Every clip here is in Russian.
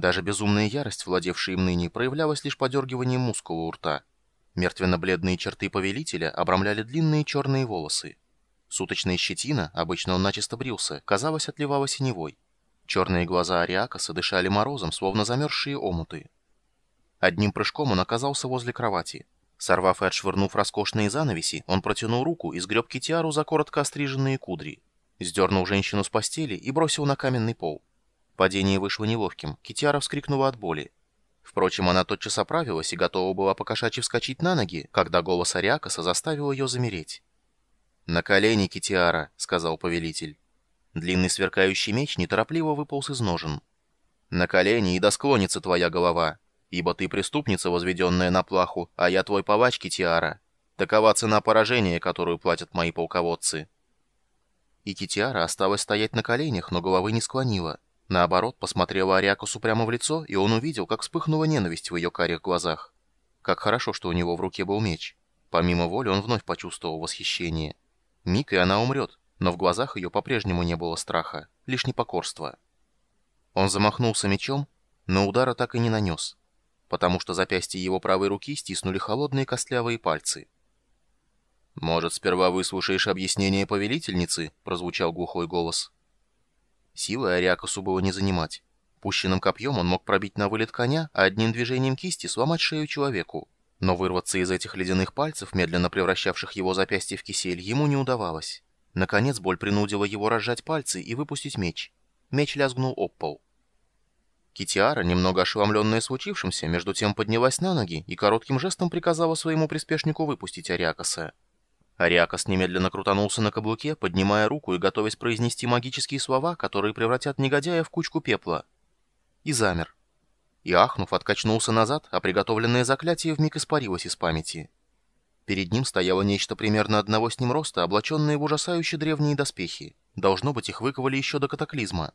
Даже безумная ярость, владевшая им ныне, проявлялась лишь подергиванием мускула у рта. Мертвенно-бледные черты повелителя обрамляли длинные черные волосы. Суточная щетина, обычно он начисто брился, казалось, отливала синевой. Черные глаза Ариакаса дышали морозом, словно замерзшие омуты. Одним прыжком он оказался возле кровати. Сорвав и отшвырнув роскошные занавеси, он протянул руку и сгреб китиару за коротко остриженные кудри. Сдернул женщину с постели и бросил на каменный пол. Падение вышло неловким, китиара вскрикнула от боли. Впрочем, она тотчас оправилась и готова была покошачьи вскочить на ноги, когда голос Ариакаса заставил ее замереть. «На колени, Китиара», — сказал повелитель. Длинный сверкающий меч неторопливо выполз из ножен. «На колени, и досклонится твоя голова, ибо ты преступница, возведенная на плаху, а я твой палач, Китиара. Такова цена поражения, которую платят мои полководцы». И Китиара осталась стоять на коленях, но головы не склонила. Наоборот, посмотрела Ариакусу прямо в лицо, и он увидел, как вспыхнула ненависть в ее карих глазах. Как хорошо, что у него в руке был меч. Помимо воли он вновь почувствовал восхищение. Миг, и она умрет, но в глазах ее по-прежнему не было страха, лишь непокорство. Он замахнулся мечом, но удара так и не нанес, потому что запястья его правой руки стиснули холодные костлявые пальцы. «Может, сперва выслушаешь объяснение повелительницы?» — прозвучал глухой голос. Силы Ариакасу было не занимать. Пущенным копьем он мог пробить на вылет коня, а одним движением кисти сломать шею человеку. Но вырваться из этих ледяных пальцев, медленно превращавших его запястье в кисель, ему не удавалось. Наконец боль принудила его разжать пальцы и выпустить меч. Меч лязгнул об пол. Китиара, немного ошеломленная случившимся, между тем поднялась на ноги и коротким жестом приказала своему приспешнику выпустить Ариакаса. Ариакас немедленно крутанулся на каблуке, поднимая руку и готовясь произнести магические слова, которые превратят негодяя в кучку пепла. И замер. И ахнув, откачнулся назад, а приготовленное заклятие вмиг испарилось из памяти. Перед ним стояло нечто примерно одного с ним роста, облаченное в ужасающие древние доспехи. Должно быть, их выковали еще до катаклизма.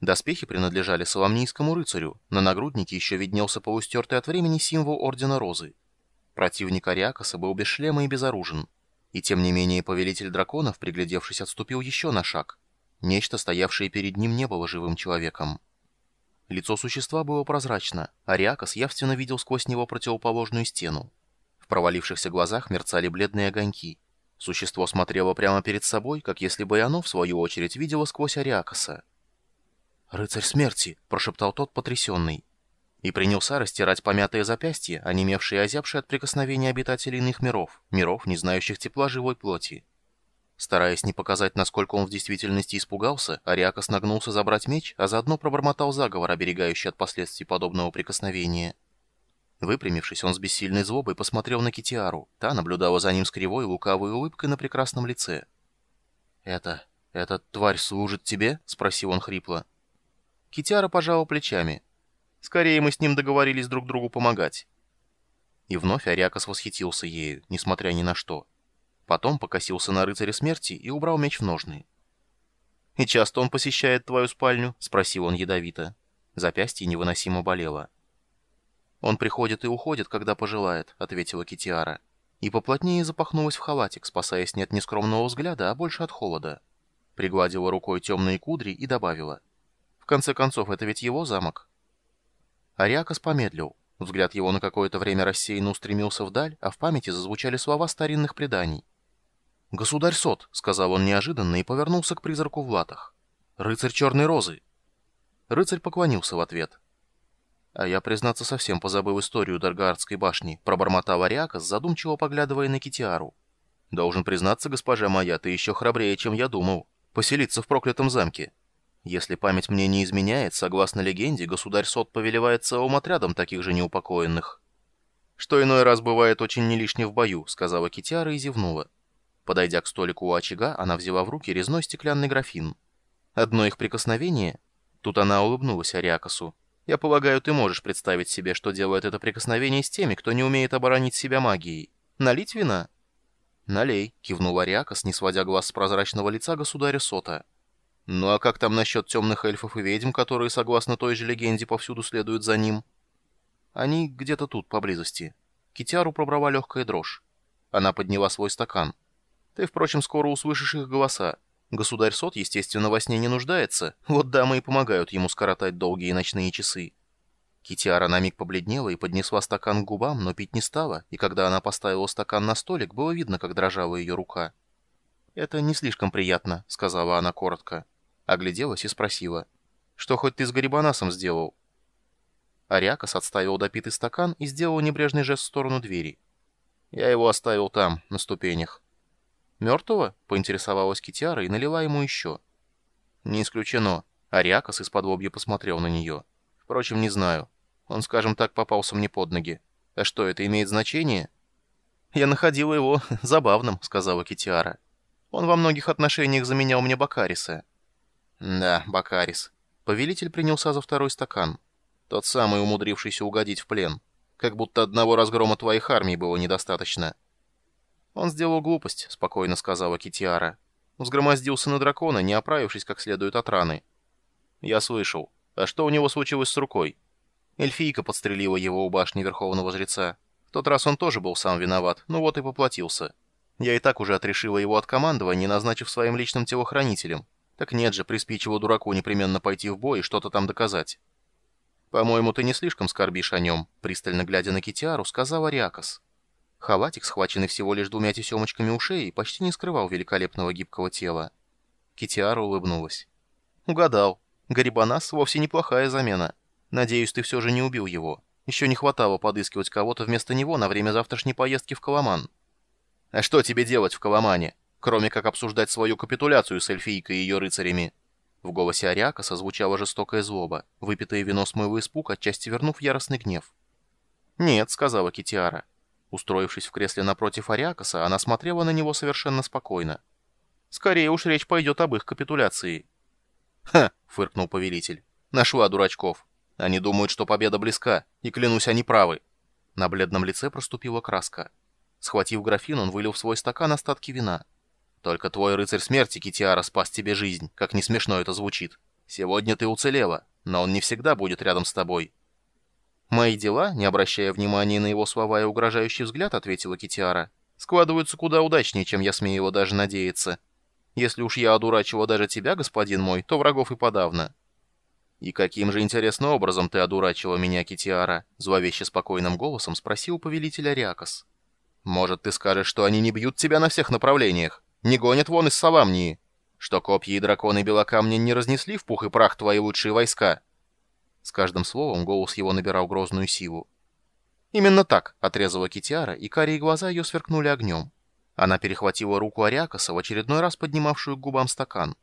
Доспехи принадлежали соломнийскому рыцарю, на нагруднике еще виднелся полустертый от времени символ Ордена Розы. Противник Ариакаса был без шлема и безоружен. И тем не менее повелитель драконов, приглядевшись, отступил еще на шаг. Нечто, стоявшее перед ним, не было живым человеком. Лицо существа было прозрачно, а Риакос явственно видел сквозь него противоположную стену. В провалившихся глазах мерцали бледные огоньки. Существо смотрело прямо перед собой, как если бы оно, в свою очередь, видело сквозь Ариакоса. «Рыцарь смерти!» — прошептал тот, потрясенный и принялся растирать помятые запястья, онемевшие и озябшие от прикосновения обитателей иных миров, миров, не знающих тепла живой плоти. Стараясь не показать, насколько он в действительности испугался, Ариакос нагнулся забрать меч, а заодно пробормотал заговор, оберегающий от последствий подобного прикосновения. Выпрямившись, он с бессильной злобой посмотрел на Китиару. Та наблюдала за ним с кривой лукавой улыбкой на прекрасном лице. «Это... эта тварь служит тебе?» — спросил он хрипло. Китиара пожала плечами. Скорее мы с ним договорились друг другу помогать. И вновь Ариакос восхитился ею, несмотря ни на что. Потом покосился на рыцаря смерти и убрал меч в ножны. «И часто он посещает твою спальню?» — спросил он ядовито. Запястье невыносимо болело. «Он приходит и уходит, когда пожелает», — ответила Китиара. И поплотнее запахнулась в халатик, спасаясь не от нескромного взгляда, а больше от холода. Пригладила рукой темные кудри и добавила. «В конце концов, это ведь его замок». Ариакос помедлил. Взгляд его на какое-то время рассеянно устремился вдаль, а в памяти зазвучали слова старинных преданий. «Государь Сот», — сказал он неожиданно и повернулся к призраку в латах. «Рыцарь Черной Розы». Рыцарь поклонился в ответ. «А я, признаться, совсем позабыл историю Даргаардской башни», — пробормотал Ариакос, задумчиво поглядывая на Китиару. «Должен признаться, госпожа моя, ты еще храбрее, чем я думал. Поселиться в проклятом замке». Если память мне не изменяет, согласно легенде, государь Сот повелевает целым отрядом таких же неупокоенных. «Что иной раз бывает очень не лишне в бою», — сказала Китяра и зевнула. Подойдя к столику у очага, она взяла в руки резной стеклянный графин. Одно их прикосновение... Тут она улыбнулась Ариакосу. «Я полагаю, ты можешь представить себе, что делает это прикосновение с теми, кто не умеет оборонить себя магией. Налить вина?» «Налей», — кивнул Ариакос, не сводя глаз с прозрачного лица государя Сота. Ну а как там насчет темных эльфов и ведьм, которые, согласно той же легенде, повсюду следуют за ним? Они где-то тут, поблизости. Китяру пробрала легкая дрожь. Она подняла свой стакан. Ты, впрочем, скоро услышишь их голоса. Государь Сот, естественно, во сне не нуждается. Вот дамы и помогают ему скоротать долгие ночные часы. Китиара на миг побледнела и поднесла стакан к губам, но пить не стала, и когда она поставила стакан на столик, было видно, как дрожала ее рука. «Это не слишком приятно», — сказала она коротко. Огляделась и спросила. «Что хоть ты с Гарибанасом сделал?» Ариакас отставил допитый стакан и сделал небрежный жест в сторону двери. «Я его оставил там, на ступенях». «Мертвого?» — поинтересовалась Китиара и налила ему еще. «Не исключено». Ариакас из-под лобья посмотрел на нее. «Впрочем, не знаю. Он, скажем так, попался мне под ноги. А что, это имеет значение?» «Я находила его забавным», — сказала Китиара. «Он во многих отношениях заменял мне Бакариса». «Да, Бакарис». Повелитель принялся за второй стакан. Тот самый, умудрившийся угодить в плен. Как будто одного разгрома твоих армий было недостаточно. «Он сделал глупость», — спокойно сказала Китиара. Взгромоздился на дракона, не оправившись как следует от раны. «Я слышал. А что у него случилось с рукой?» Эльфийка подстрелила его у башни Верховного Жреца. В тот раз он тоже был сам виноват, ну вот и поплатился. Я и так уже отрешила его от командования, назначив своим личным телохранителем. Так нет же, приспичило дураку непременно пойти в бой и что-то там доказать. «По-моему, ты не слишком скорбишь о нем», — пристально глядя на Китиару, сказал Ариакос. Халатик, схваченный всего лишь двумя тесемочками ушей, почти не скрывал великолепного гибкого тела. Китиара улыбнулась. «Угадал. Гарибанас вовсе неплохая замена. Надеюсь, ты все же не убил его. Еще не хватало подыскивать кого-то вместо него на время завтрашней поездки в Коломан. А что тебе делать в Коломане, кроме как обсуждать свою капитуляцию с эльфийкой и ее рыцарями? В голосе Ариака созвучала жестокая злоба. Выпитое вино смыло испуг, отчасти вернув яростный гнев. «Нет», — сказала Китиара. Устроившись в кресле напротив Ариакаса, она смотрела на него совершенно спокойно. «Скорее уж речь пойдет об их капитуляции». «Ха!» — фыркнул повелитель. «Нашла дурачков. Они думают, что победа близка, и, клянусь, они правы». На бледном лице проступила краска. Схватив графин, он вылил в свой стакан остатки вина. «Только твой рыцарь смерти, Китиара, спас тебе жизнь, как не смешно это звучит. Сегодня ты уцелела, но он не всегда будет рядом с тобой». «Мои дела, не обращая внимания на его слова и угрожающий взгляд, — ответила Китиара, — складываются куда удачнее, чем я смею его даже надеяться». Если уж я одурачила даже тебя, господин мой, то врагов и подавно». «И каким же интересным образом ты одурачила меня, Китиара?» — зловеще спокойным голосом спросил повелитель Ариакос. «Может, ты скажешь, что они не бьют тебя на всех направлениях? Не гонят вон из Саламнии? Что копья и драконы Белокамня не разнесли в пух и прах твои лучшие войска?» С каждым словом голос его набирал грозную силу. «Именно так», — отрезала Китиара, и карие глаза ее сверкнули огнем. Она перехватила руку Ариакаса, в очередной раз поднимавшую к губам стакан.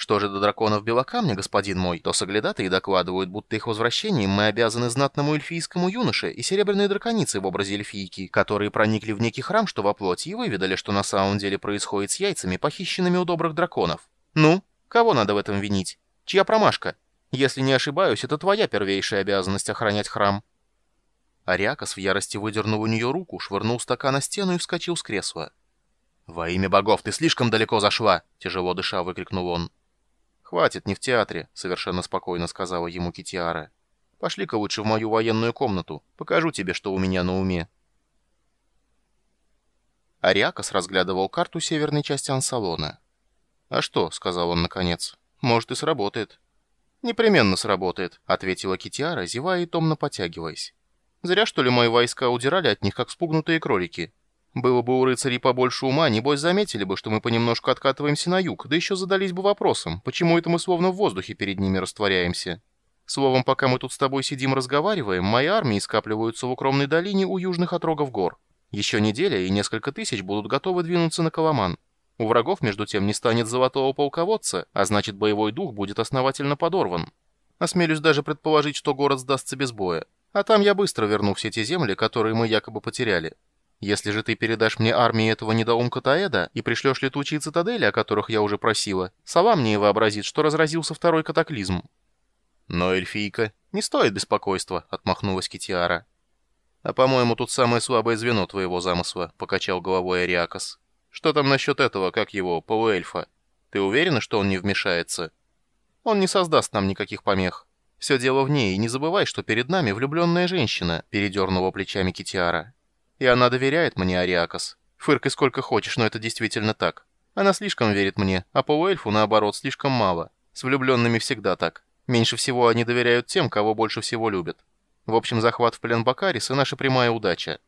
Что же до драконов Белокамня, господин мой, то соглядатые докладывают, будто их возвращением мы обязаны знатному эльфийскому юноше и серебряной драконице в образе эльфийки, которые проникли в некий храм, что во плоти, и выведали, что на самом деле происходит с яйцами, похищенными у добрых драконов. Ну, кого надо в этом винить? Чья промашка? Если не ошибаюсь, это твоя первейшая обязанность охранять храм. Ариакас в ярости выдернул у нее руку, швырнул стакан на стену и вскочил с кресла. «Во имя богов, ты слишком далеко зашла!» — тяжело дыша выкрикнул он. «Хватит, не в театре», — совершенно спокойно сказала ему Китиара. «Пошли-ка лучше в мою военную комнату. Покажу тебе, что у меня на уме». Ариакос разглядывал карту северной части Ансалона. «А что?» — сказал он наконец. «Может, и сработает». «Непременно сработает», — ответила Китиара, зевая и томно потягиваясь. «Зря, что ли, мои войска удирали от них, как спугнутые кролики. Было бы у рыцарей побольше ума, небось заметили бы, что мы понемножку откатываемся на юг, да еще задались бы вопросом, почему это мы словно в воздухе перед ними растворяемся. Словом, пока мы тут с тобой сидим разговариваем, мои армии скапливаются в укромной долине у южных отрогов гор. Еще неделя, и несколько тысяч будут готовы двинуться на Коломан. У врагов, между тем, не станет золотого полководца, а значит, боевой дух будет основательно подорван. Осмелюсь даже предположить, что город сдастся без боя. А там я быстро верну все те земли, которые мы якобы потеряли. Если же ты передашь мне армии этого недоумка Таэда и пришлешь летучие цитадели, о которых я уже просила, сова мне и вообразит, что разразился второй катаклизм». «Но, эльфийка, не стоит беспокойства», — отмахнулась Китиара. «А, по-моему, тут самое слабое звено твоего замысла», — покачал головой Ариакос. «Что там насчет этого, как его, полуэльфа? Ты уверена, что он не вмешается?» «Он не создаст нам никаких помех. Все дело в ней, и не забывай, что перед нами влюбленная женщина», — передернула плечами Китиара. И она доверяет мне, Ариакос. Фыркай сколько хочешь, но это действительно так. Она слишком верит мне, а полуэльфу, наоборот, слишком мало. С влюбленными всегда так. Меньше всего они доверяют тем, кого больше всего любят. В общем, захват в плен Бакарис и наша прямая удача.